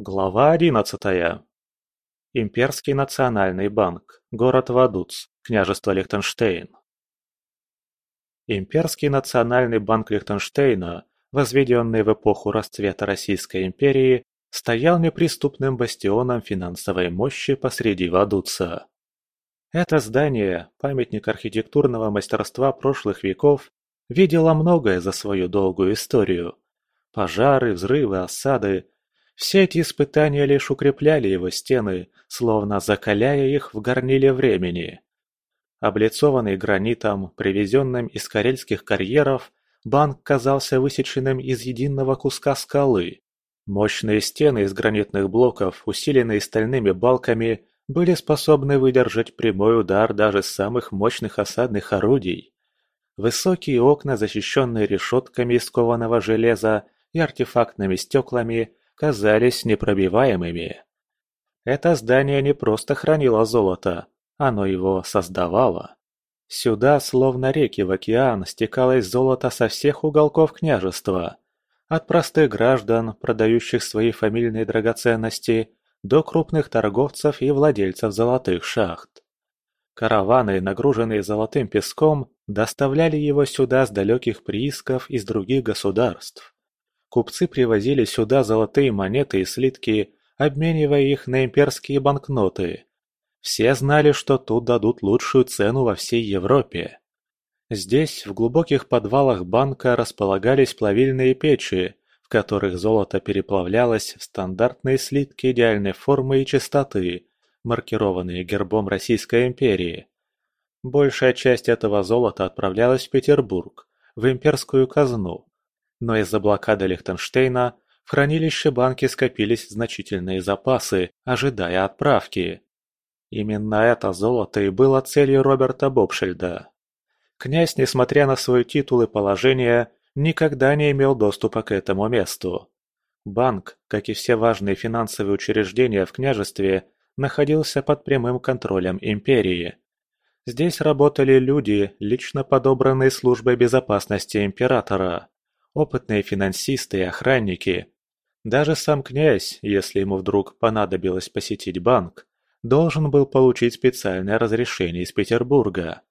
Глава одиннадцатая. Имперский национальный банк. Город Вадуц. Княжество Лихтенштейн. Имперский национальный банк Лихтенштейна, возведенный в эпоху расцвета Российской империи, стоял неприступным бастионом финансовой мощи посреди Вадуца. Это здание, памятник архитектурного мастерства прошлых веков, видело многое за свою долгую историю. Пожары, взрывы, осады – все эти испытания лишь укрепляли его стены, словно закаляя их в горниле времени. Облицованный гранитом, привезенным из карельских карьеров, банк казался высеченным из единого куска скалы. Мощные стены из гранитных блоков, усиленные стальными балками, были способны выдержать прямой удар даже самых мощных осадных орудий. Высокие окна, защищенные решетками из кованого железа и артефактными стеклами, казались непробиваемыми. Это здание не просто хранило золото, оно его создавало. Сюда, словно реки в океан, стекалось золото со всех уголков княжества. От простых граждан, продающих свои фамильные драгоценности, до крупных торговцев и владельцев золотых шахт. Караваны, нагруженные золотым песком, доставляли его сюда с далеких приисков из других государств. Купцы привозили сюда золотые монеты и слитки, обменивая их на имперские банкноты. Все знали, что тут дадут лучшую цену во всей Европе. Здесь, в глубоких подвалах банка, располагались плавильные печи, в которых золото переплавлялось в стандартные слитки идеальной формы и чистоты, маркированные гербом Российской империи. Большая часть этого золота отправлялась в Петербург, в имперскую казну, но из-за блокады Лихтенштейна в хранилище банки скопились значительные запасы, ожидая отправки. Именно это золото и было целью Роберта Бобшельда. Князь, несмотря на свой титул и положение, никогда не имел доступа к этому месту. Банк, как и все важные финансовые учреждения в княжестве, находился под прямым контролем империи. Здесь работали люди, лично подобранные службой безопасности императора опытные финансисты и охранники. Даже сам князь, если ему вдруг понадобилось посетить банк, должен был получить специальное разрешение из Петербурга.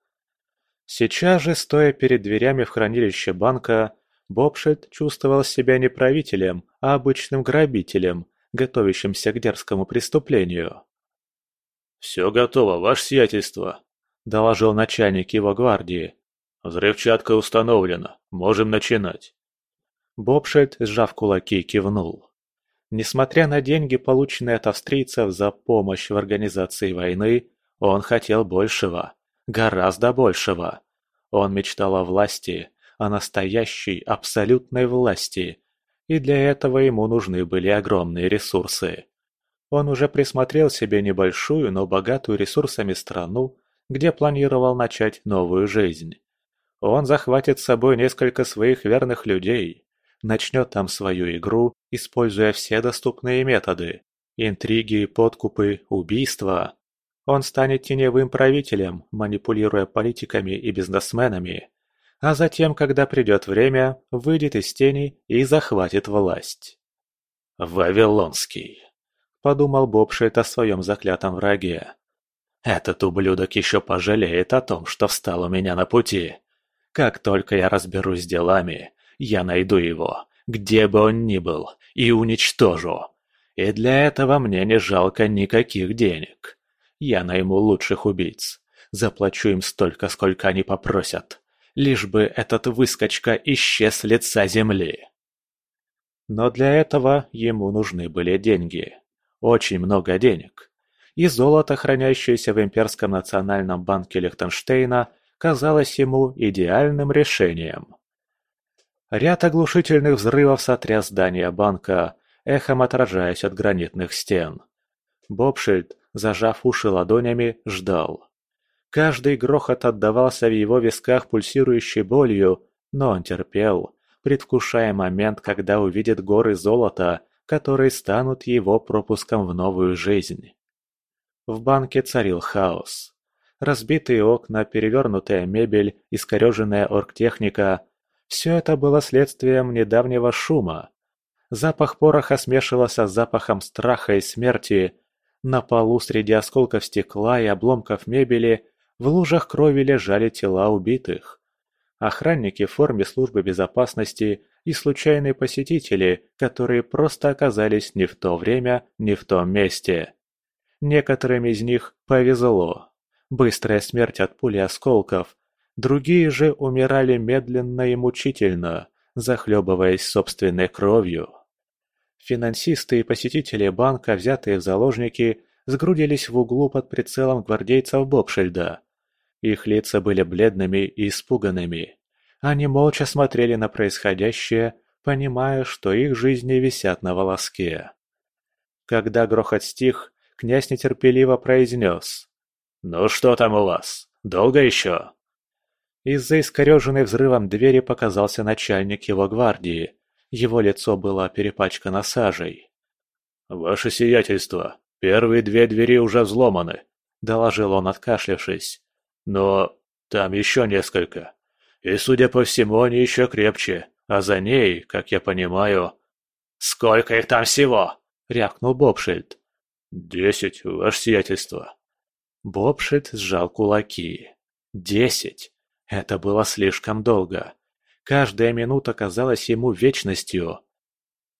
Сейчас же, стоя перед дверями в хранилище банка, Бобшет чувствовал себя не правителем, а обычным грабителем, готовящимся к дерзкому преступлению. «Все готово, ваше сиятельство», – доложил начальник его гвардии. «Взрывчатка установлена, можем начинать». Бобшельд, сжав кулаки, кивнул. Несмотря на деньги, полученные от австрийцев за помощь в организации войны, он хотел большего. Гораздо большего. Он мечтал о власти, о настоящей, абсолютной власти. И для этого ему нужны были огромные ресурсы. Он уже присмотрел себе небольшую, но богатую ресурсами страну, где планировал начать новую жизнь. Он захватит с собой несколько своих верных людей, начнет там свою игру, используя все доступные методы. Интриги, подкупы, убийства. Он станет теневым правителем, манипулируя политиками и бизнесменами. А затем, когда придет время, выйдет из тени и захватит власть. «Вавилонский», — подумал Бобшит о своем заклятом враге. «Этот ублюдок еще пожалеет о том, что встал у меня на пути. Как только я разберусь с делами, я найду его, где бы он ни был, и уничтожу. И для этого мне не жалко никаких денег. Я найму лучших убийц. Заплачу им столько, сколько они попросят. Лишь бы этот выскочка исчез с лица земли. Но для этого ему нужны были деньги. Очень много денег. И золото, хранящееся в Имперском национальном банке Лихтенштейна, казалось ему идеальным решением. Ряд оглушительных взрывов сотряс здание банка, эхом отражаясь от гранитных стен. Бобшильд, зажав уши ладонями, ждал. Каждый грохот отдавался в его висках пульсирующей болью, но он терпел, предвкушая момент, когда увидит горы золота, которые станут его пропуском в новую жизнь. В банке царил хаос. Разбитые окна, перевернутая мебель, искореженная оргтехника все это было следствием недавнего шума. Запах пороха смешивался с запахом страха и смерти. На полу среди осколков стекла и обломков мебели в лужах крови лежали тела убитых. Охранники в форме службы безопасности и случайные посетители, которые просто оказались не в то время, не в том месте. Некоторым из них повезло. Быстрая смерть от пули осколков. Другие же умирали медленно и мучительно, захлебываясь собственной кровью. Финансисты и посетители банка, взятые в заложники, сгрудились в углу под прицелом гвардейцев Бобшильда. Их лица были бледными и испуганными. Они молча смотрели на происходящее, понимая, что их жизни висят на волоске. Когда грохот стих, князь нетерпеливо произнес. «Ну что там у вас? Долго еще?» Из-за искореженной взрывом двери показался начальник его гвардии. Его лицо было перепачкано сажей. «Ваше сиятельство, первые две двери уже взломаны», — доложил он, откашлявшись. «Но там еще несколько. И, судя по всему, они еще крепче, а за ней, как я понимаю... «Сколько их там всего?» — рявкнул Бобшильд. «Десять, ваше сиятельство». Бобшильд сжал кулаки. «Десять! Это было слишком долго. Каждая минута казалась ему вечностью.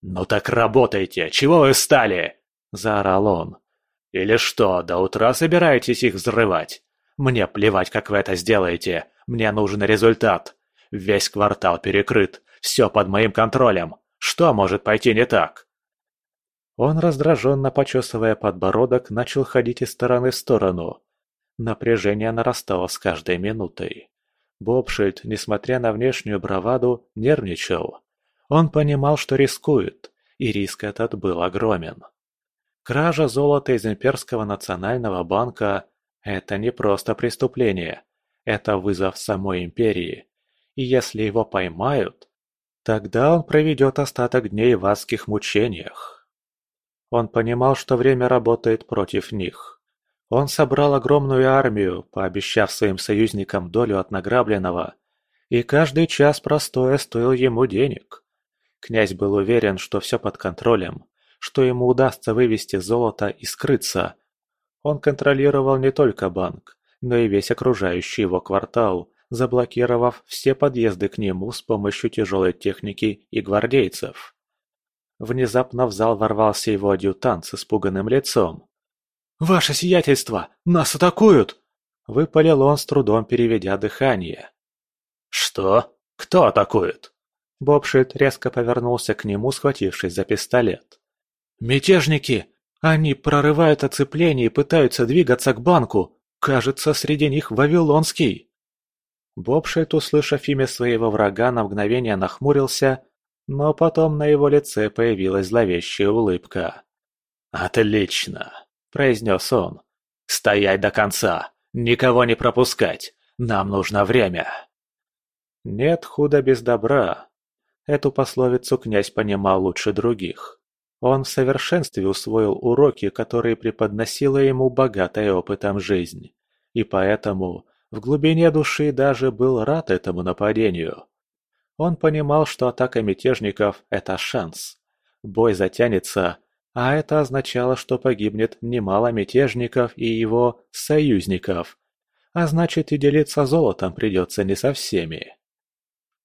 «Ну так работайте! Чего вы встали?» – заорал он. «Или что, до утра собираетесь их взрывать? Мне плевать, как вы это сделаете. Мне нужен результат. Весь квартал перекрыт. Все под моим контролем. Что может пойти не так?» Он, раздраженно почесывая подбородок, начал ходить из стороны в сторону. Напряжение нарастало с каждой минутой. Бобшильд, несмотря на внешнюю браваду, нервничал. Он понимал, что рискует, и риск этот был огромен. Кража золота из Имперского национального банка – это не просто преступление, это вызов самой империи. И если его поймают, тогда он проведет остаток дней в адских мучениях. Он понимал, что время работает против них. Он собрал огромную армию, пообещав своим союзникам долю от награбленного, и каждый час простоя стоил ему денег. Князь был уверен, что все под контролем, что ему удастся вывести золото и скрыться. Он контролировал не только банк, но и весь окружающий его квартал, заблокировав все подъезды к нему с помощью тяжелой техники и гвардейцев. Внезапно в зал ворвался его адъютант с испуганным лицом. «Ваше сиятельство! Нас атакуют!» Выпалил он с трудом, переведя дыхание. «Что? Кто атакует?» Бобшит резко повернулся к нему, схватившись за пистолет. «Мятежники! Они прорывают оцепление и пытаются двигаться к банку. Кажется, среди них Вавилонский. Бобшет, услышав имя своего врага, на мгновение нахмурился, но потом на его лице появилась зловещая улыбка. «Отлично!» – произнес он. «Стоять до конца! Никого не пропускать! Нам нужно время!» «Нет худа без добра!» Эту пословицу князь понимал лучше других. Он в совершенстве усвоил уроки, которые преподносила ему богатая опытом жизнь, и поэтому в глубине души даже был рад этому нападению. Он понимал, что атака мятежников – это шанс. Бой затянется, а это означало, что погибнет немало мятежников и его союзников, а значит и делиться золотом придется не со всеми.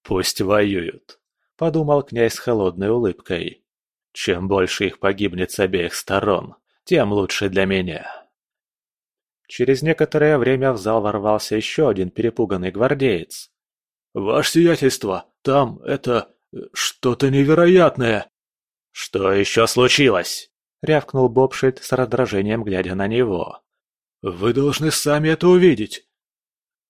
«Пусть воюют», – подумал князь с холодной улыбкой. Чем больше их погибнет с обеих сторон, тем лучше для меня. Через некоторое время в зал ворвался еще один перепуганный гвардеец. «Ваше сиятельство, там это... что-то невероятное!» «Что еще случилось?» — рявкнул Бобшит с раздражением, глядя на него. «Вы должны сами это увидеть!»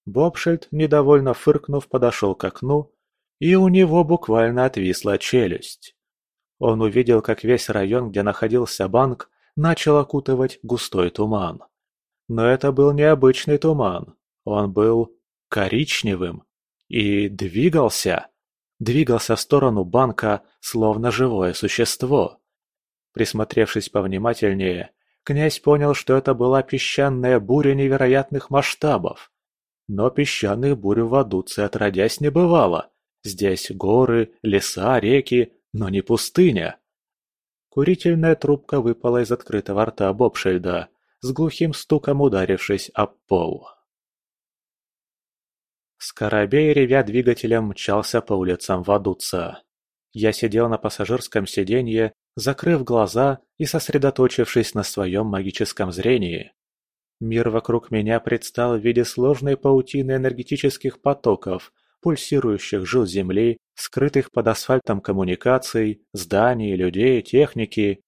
Бобшильд, недовольно фыркнув, подошел к окну, и у него буквально отвисла челюсть. Он увидел, как весь район, где находился банк, начал окутывать густой туман. Но это был необычный туман. Он был коричневым и двигался. Двигался в сторону банка, словно живое существо. Присмотревшись повнимательнее, князь понял, что это была песчаная буря невероятных масштабов. Но песчаных бурь в Адуце отродясь не бывало. Здесь горы, леса, реки, но не пустыня. Курительная трубка выпала из открытого рта Бобшельда, с глухим стуком ударившись об пол. Скоробей, ревя двигателем, мчался по улицам Вадуца. Я сидел на пассажирском сиденье, закрыв глаза и сосредоточившись на своем магическом зрении. Мир вокруг меня предстал в виде сложной паутины энергетических потоков, пульсирующих жил Земли, скрытых под асфальтом коммуникаций, зданий, людей, техники.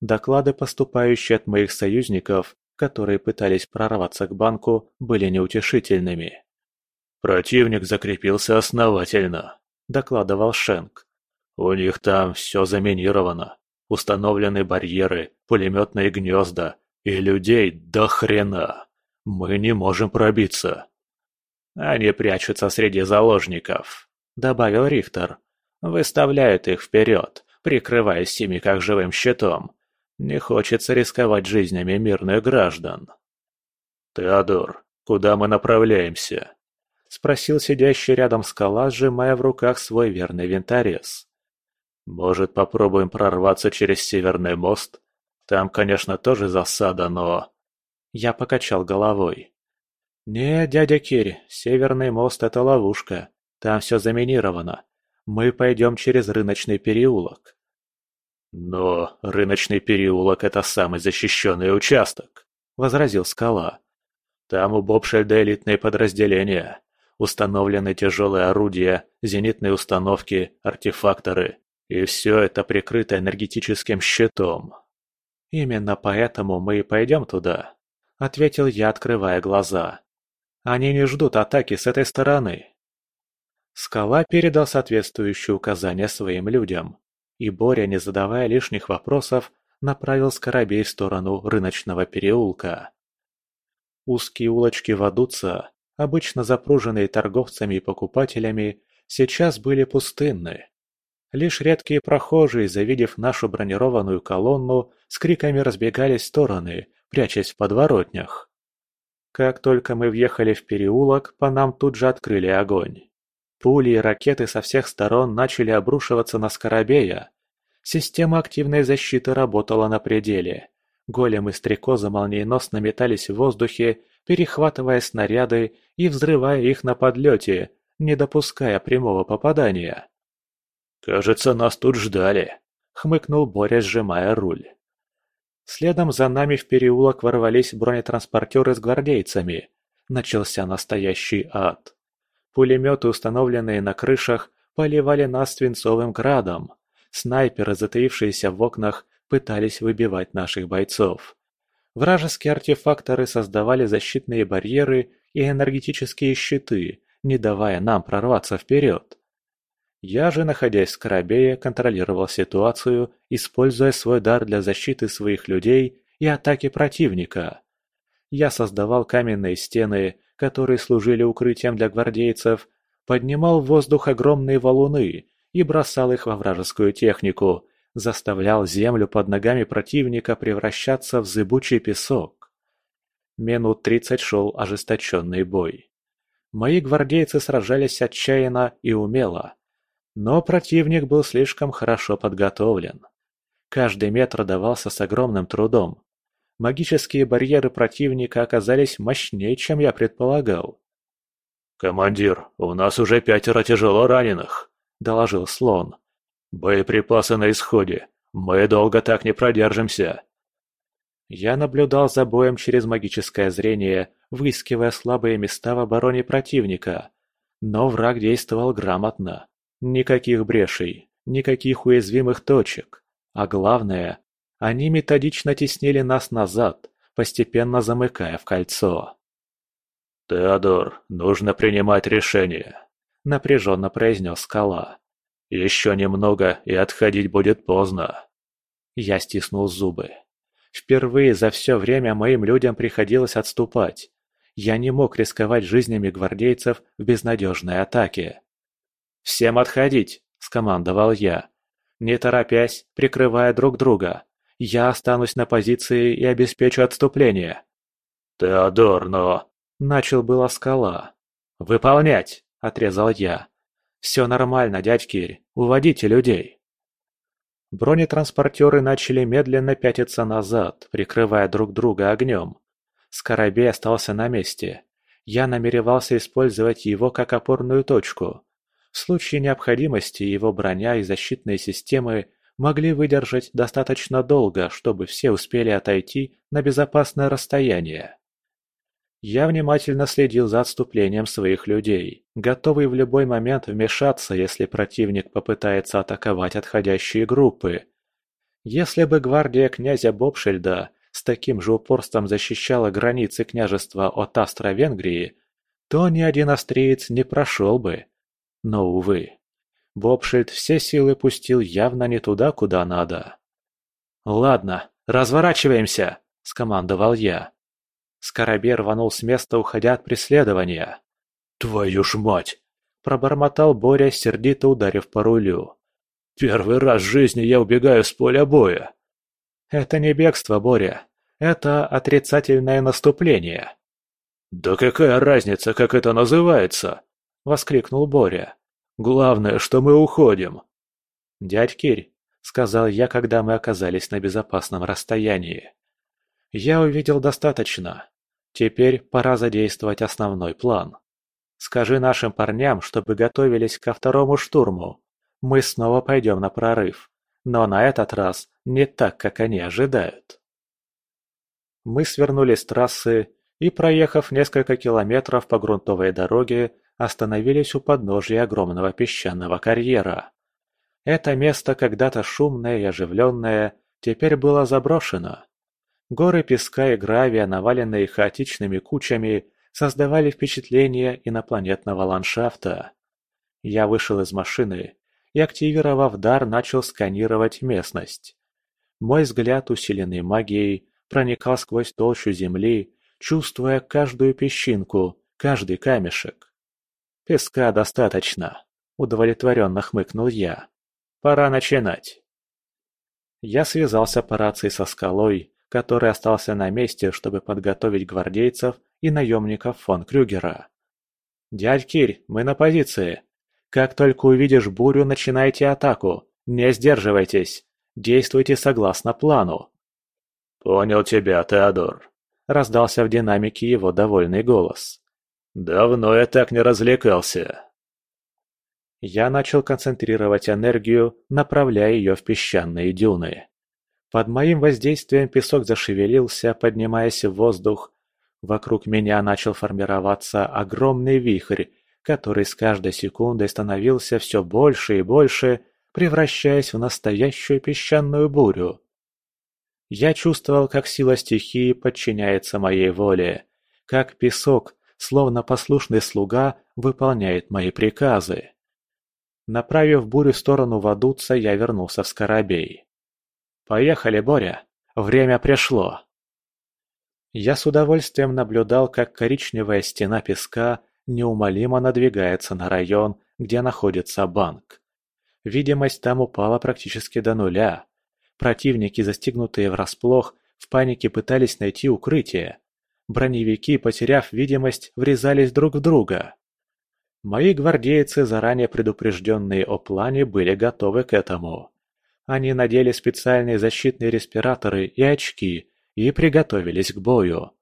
Доклады, поступающие от моих союзников, которые пытались прорваться к банку, были неутешительными. «Противник закрепился основательно», – докладывал Шенк. «У них там все заминировано. Установлены барьеры, пулеметные гнезда, и людей до хрена. Мы не можем пробиться». «Они прячутся среди заложников», – добавил Рихтер. «Выставляют их вперед, прикрываясь ими как живым щитом. Не хочется рисковать жизнями мирных граждан». «Теодор, куда мы направляемся?» Спросил сидящий рядом скала, сжимая в руках свой верный винторез. «Может, попробуем прорваться через Северный мост? Там, конечно, тоже засада, но...» Я покачал головой. «Не, дядя Кирь, Северный мост — это ловушка. Там все заминировано. Мы пойдем через рыночный переулок». «Но рыночный переулок — это самый защищенный участок», — возразил Скала. «Там у Бобшельда элитные подразделения. Установлены тяжелые орудия, зенитные установки, артефакторы. И все это прикрыто энергетическим щитом. «Именно поэтому мы и пойдем туда», — ответил я, открывая глаза. «Они не ждут атаки с этой стороны». Скала передал соответствующие указания своим людям, и Боря, не задавая лишних вопросов, направил скоробей в сторону рыночного переулка. Узкие улочки Вадуца обычно запруженные торговцами и покупателями, сейчас были пустынны. Лишь редкие прохожие, завидев нашу бронированную колонну, с криками разбегались в стороны, прячась в подворотнях. Как только мы въехали в переулок, по нам тут же открыли огонь. Пули и ракеты со всех сторон начали обрушиваться на Скоробея. Система активной защиты работала на пределе. Голем и стрекоза молниеносно метались в воздухе, перехватывая снаряды и взрывая их на подлете, не допуская прямого попадания. «Кажется, нас тут ждали», — хмыкнул Боря, сжимая руль. Следом за нами в переулок ворвались бронетранспортеры с гвардейцами. Начался настоящий ад. Пулеметы, установленные на крышах, поливали нас свинцовым градом. Снайперы, затаившиеся в окнах, пытались выбивать наших бойцов. Вражеские артефакторы создавали защитные барьеры и энергетические щиты, не давая нам прорваться вперед. Я же, находясь в Карабее, контролировал ситуацию, используя свой дар для защиты своих людей и атаки противника. Я создавал каменные стены, которые служили укрытием для гвардейцев, поднимал в воздух огромные валуны и бросал их во вражескую технику, заставлял землю под ногами противника превращаться в зыбучий песок. Минут тридцать шел ожесточенный бой. Мои гвардейцы сражались отчаянно и умело. Но противник был слишком хорошо подготовлен. Каждый метр давался с огромным трудом. Магические барьеры противника оказались мощнее, чем я предполагал. «Командир, у нас уже пятеро тяжело раненых», — доложил слон. «Боеприпасы на исходе. Мы долго так не продержимся». Я наблюдал за боем через магическое зрение, выискивая слабые места в обороне противника. Но враг действовал грамотно. Никаких брешей, никаких уязвимых точек. А главное, они методично теснили нас назад, постепенно замыкая в кольцо. «Теодор, нужно принимать решение», — напряженно произнес скала. Еще немного, и отходить будет поздно. Я стиснул зубы. Впервые за все время моим людям приходилось отступать. Я не мог рисковать жизнями гвардейцев в безнадежной атаке. «Всем отходить!» – скомандовал я. Не торопясь, прикрывая друг друга. Я останусь на позиции и обеспечу отступление. «Теодор, но...» – начал было скала. «Выполнять!» – отрезал я. «Все нормально, дядь Кирь, уводите людей». Бронетранспортеры начали медленно пятиться назад, прикрывая друг друга огнем. Скоробей остался на месте. Я намеревался использовать его как опорную точку. В случае необходимости его броня и защитные системы могли выдержать достаточно долго, чтобы все успели отойти на безопасное расстояние. Я внимательно следил за отступлением своих людей, готовый в любой момент вмешаться, если противник попытается атаковать отходящие группы. Если бы гвардия князя Бобшельда с таким же упорством защищала границы княжества от Австро-Венгрии, то ни один австриец не прошел бы. Но, увы, Бобшильд все силы пустил явно не туда, куда надо. «Ладно, разворачиваемся!» – скомандовал я. Скоробей рванул с места, уходя от преследования. «Твою ж мать!» – пробормотал Боря, сердито ударив по рулю. «Первый раз в жизни я убегаю с поля боя!» «Это не бегство, Боря. Это отрицательное наступление». «Да какая разница, как это называется?» – воскликнул Боря. «Главное, что мы уходим». «Дядь Кирь», – сказал я, когда мы оказались на безопасном расстоянии. «Я увидел достаточно. Теперь пора задействовать основной план. Скажи нашим парням, чтобы готовились ко второму штурму. Мы снова пойдем на прорыв. Но на этот раз не так, как они ожидают. Мы свернули с трассы и, проехав несколько километров по грунтовой дороге, остановились у подножия огромного песчаного карьера. Это место, когда-то шумное и оживленное, теперь было заброшено. Горы песка и гравия, наваленные хаотичными кучами, создавали впечатление инопланетного ландшафта. Я вышел из машины и, активировав дар, начал сканировать местность. Мой взгляд, усиленный магией, проникал сквозь толщу земли, чувствуя каждую песчинку, каждый камешек. «Песка достаточно», — удовлетворенно хмыкнул я. «Пора начинать». Я связался по рации со скалой который остался на месте, чтобы подготовить гвардейцев и наемников фон Крюгера. «Дядь Кирь, мы на позиции. Как только увидишь бурю, начинайте атаку. Не сдерживайтесь. Действуйте согласно плану». «Понял тебя, Теодор», — раздался в динамике его довольный голос. «Давно я так не развлекался». Я начал концентрировать энергию, направляя ее в песчаные дюны. Под моим воздействием песок зашевелился, поднимаясь в воздух. Вокруг меня начал формироваться огромный вихрь, который с каждой секундой становился все больше и больше, превращаясь в настоящую песчаную бурю. Я чувствовал, как сила стихии подчиняется моей воле, как песок, словно послушный слуга, выполняет мои приказы. Направив бурю в сторону Вадуца, я вернулся в Скоробей. «Поехали, Боря! Время пришло!» Я с удовольствием наблюдал, как коричневая стена песка неумолимо надвигается на район, где находится банк. Видимость там упала практически до нуля. Противники, застигнутые врасплох, в панике пытались найти укрытие. Броневики, потеряв видимость, врезались друг в друга. Мои гвардейцы, заранее предупрежденные о плане, были готовы к этому. Они надели специальные защитные респираторы и очки и приготовились к бою.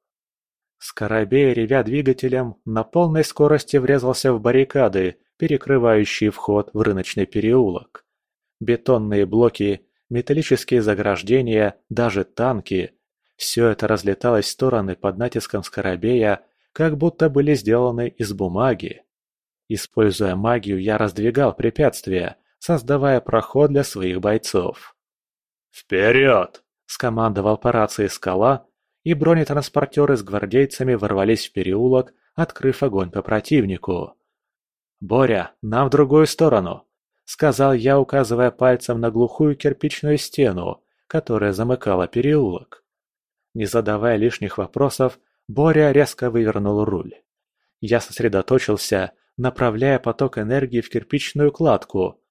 Скоробей, ревя двигателем, на полной скорости врезался в баррикады, перекрывающие вход в рыночный переулок. Бетонные блоки, металлические заграждения, даже танки – все это разлеталось в стороны под натиском Скоробея, как будто были сделаны из бумаги. Используя магию, я раздвигал препятствия, создавая проход для своих бойцов. «Вперед!» – скомандовал по рации скала, и бронетранспортеры с гвардейцами ворвались в переулок, открыв огонь по противнику. «Боря, нам в другую сторону!» – сказал я, указывая пальцем на глухую кирпичную стену, которая замыкала переулок. Не задавая лишних вопросов, Боря резко вывернул руль. Я сосредоточился, направляя поток энергии в кирпичную кладку,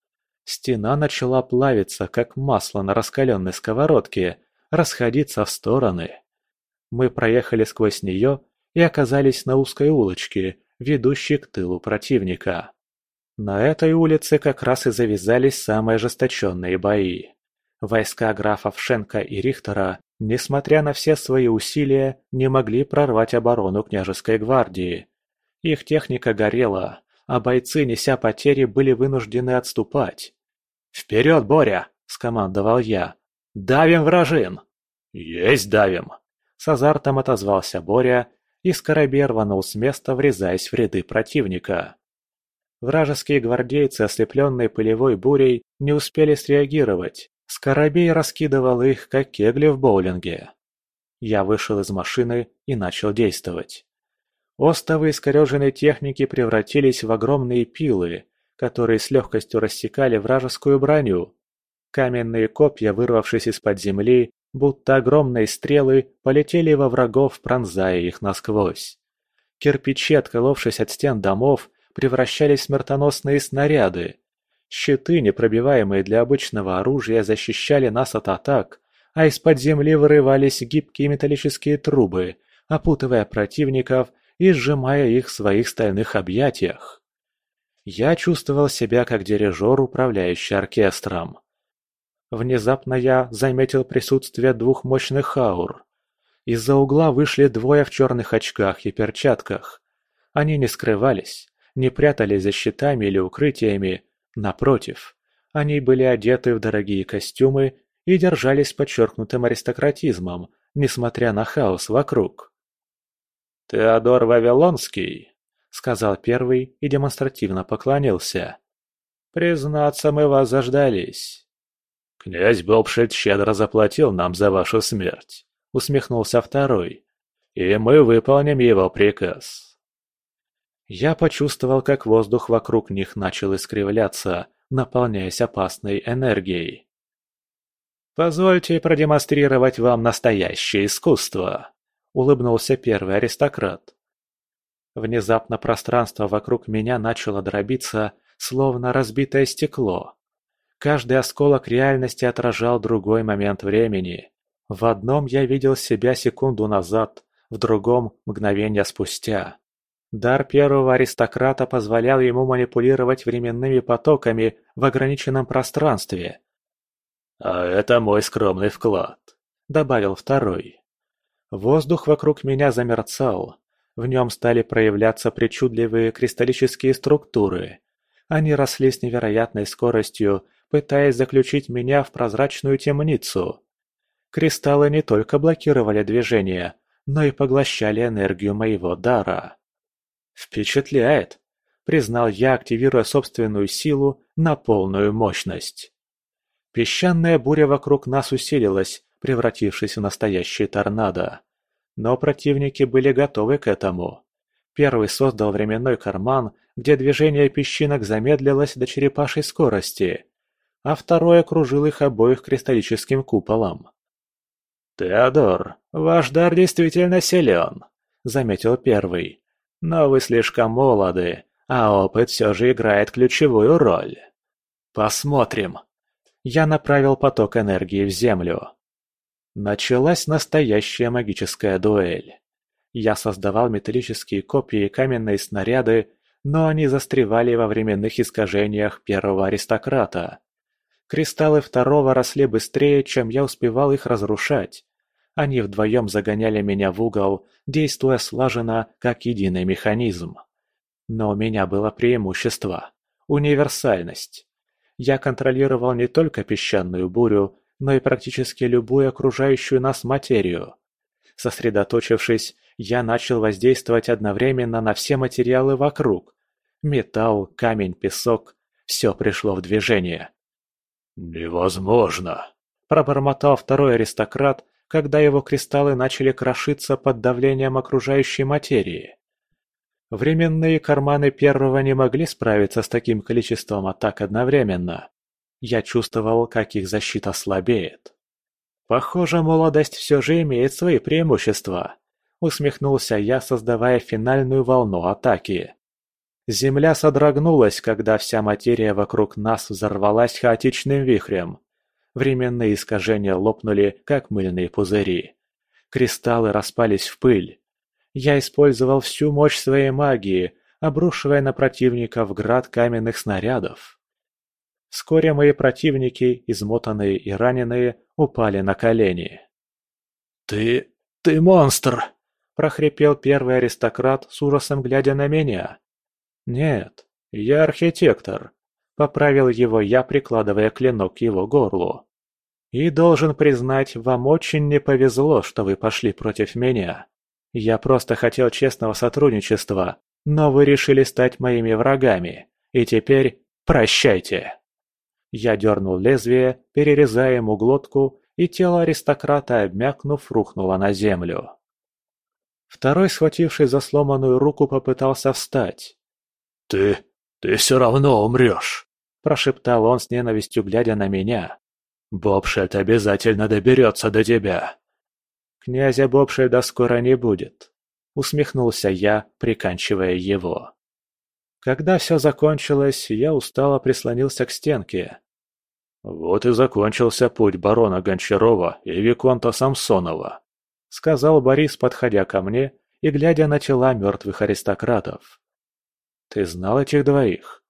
Стена начала плавиться, как масло на раскаленной сковородке, расходиться в стороны. Мы проехали сквозь нее и оказались на узкой улочке, ведущей к тылу противника. На этой улице как раз и завязались самые ожесточенные бои. Войска графов Шенка и Рихтера, несмотря на все свои усилия, не могли прорвать оборону княжеской гвардии. Их техника горела, а бойцы, неся потери, были вынуждены отступать. «Вперед, Боря!» – скомандовал я. «Давим вражин!» «Есть давим!» С азартом отозвался Боря, и Скоробей рванул с места, врезаясь в ряды противника. Вражеские гвардейцы, ослепленные пылевой бурей, не успели среагировать. Скоробей раскидывал их, как кегли в боулинге. Я вышел из машины и начал действовать. Остовы искореженной техники превратились в огромные пилы, которые с легкостью рассекали вражескую броню. Каменные копья, вырвавшись из-под земли, будто огромные стрелы, полетели во врагов, пронзая их насквозь. Кирпичи, отколовшись от стен домов, превращались в смертоносные снаряды. Щиты, непробиваемые для обычного оружия, защищали нас от атак, а из-под земли вырывались гибкие металлические трубы, опутывая противников и сжимая их в своих стальных объятиях. Я чувствовал себя как дирижер, управляющий оркестром. Внезапно я заметил присутствие двух мощных аур. Из-за угла вышли двое в черных очках и перчатках. Они не скрывались, не прятались за щитами или укрытиями, напротив. Они были одеты в дорогие костюмы и держались подчеркнутым аристократизмом, несмотря на хаос вокруг. «Теодор Вавилонский», — сказал первый и демонстративно поклонился. «Признаться, мы вас заждались». «Князь Бобшит щедро заплатил нам за вашу смерть», — усмехнулся второй. «И мы выполним его приказ». Я почувствовал, как воздух вокруг них начал искривляться, наполняясь опасной энергией. «Позвольте продемонстрировать вам настоящее искусство», – улыбнулся первый аристократ. Внезапно пространство вокруг меня начало дробиться, словно разбитое стекло. Каждый осколок реальности отражал другой момент времени. В одном я видел себя секунду назад, в другом – мгновение спустя. Дар первого аристократа позволял ему манипулировать временными потоками в ограниченном пространстве. «А это мой скромный вклад», – добавил второй. Воздух вокруг меня замерцал. В нем стали проявляться причудливые кристаллические структуры. Они росли с невероятной скоростью, пытаясь заключить меня в прозрачную темницу. Кристаллы не только блокировали движение, но и поглощали энергию моего дара. «Впечатляет!» – признал я, активируя собственную силу на полную мощность. Песчаная буря вокруг нас усилилась, превратившись в настоящий торнадо. Но противники были готовы к этому. Первый создал временной карман, где движение песчинок замедлилось до черепашей скорости, а второй окружил их обоих кристаллическим куполом. «Теодор, ваш дар действительно силен», — заметил первый. «Но вы слишком молоды, а опыт все же играет ключевую роль». «Посмотрим». Я направил поток энергии в землю. Началась настоящая магическая дуэль. Я создавал металлические копии и каменные снаряды, но они застревали во временных искажениях первого аристократа. Кристаллы второго росли быстрее, чем я успевал их разрушать. Они вдвоем загоняли меня в угол, действуя слаженно, как единый механизм. Но у меня было преимущество – универсальность. Я контролировал не только песчаную бурю, но и практически любую окружающую нас материю. Сосредоточившись, я начал воздействовать одновременно на все материалы вокруг. Металл, камень, песок – все пришло в движение. «Невозможно!» – пробормотал второй аристократ, когда его кристаллы начали крошиться под давлением окружающей материи. Временные карманы первого не могли справиться с таким количеством атак одновременно. Я чувствовал, как их защита слабеет. Похоже, молодость все же имеет свои преимущества. Усмехнулся я, создавая финальную волну атаки. Земля содрогнулась, когда вся материя вокруг нас взорвалась хаотичным вихрем. Временные искажения лопнули, как мыльные пузыри. Кристаллы распались в пыль. Я использовал всю мощь своей магии, обрушивая на противников град каменных снарядов. Вскоре мои противники, измотанные и раненые, упали на колени. «Ты... ты монстр!» – прохрипел первый аристократ с ужасом глядя на меня. «Нет, я архитектор», – поправил его я, прикладывая клинок к его горлу. «И должен признать, вам очень не повезло, что вы пошли против меня. Я просто хотел честного сотрудничества, но вы решили стать моими врагами, и теперь прощайте!» Я дернул лезвие, перерезая ему глотку, и тело аристократа, обмякнув, рухнуло на землю. Второй, схвативший за сломанную руку, попытался встать. «Ты... ты все равно умрешь!» – прошептал он с ненавистью, глядя на меня. «Бобшет обязательно доберется до тебя!» «Князя Бобшеда скоро не будет», — усмехнулся я, приканчивая его. Когда все закончилось, я устало прислонился к стенке. «Вот и закончился путь барона Гончарова и Виконта Самсонова», — сказал Борис, подходя ко мне и глядя на тела мертвых аристократов. «Ты знал этих двоих?»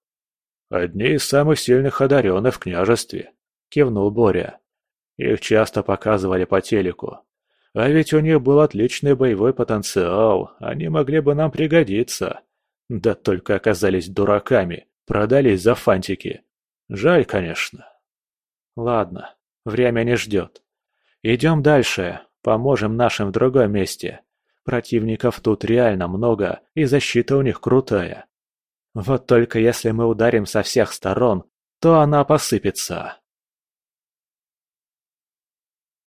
«Одни из самых сильных одаренных в княжестве», — кивнул Боря. «Их часто показывали по телеку. А ведь у них был отличный боевой потенциал, они могли бы нам пригодиться. Да только оказались дураками, продались за фантики. Жаль, конечно. Ладно, время не ждет. Идем дальше, поможем нашим в другом месте. Противников тут реально много, и защита у них крутая. Вот только если мы ударим со всех сторон, то она посыпется.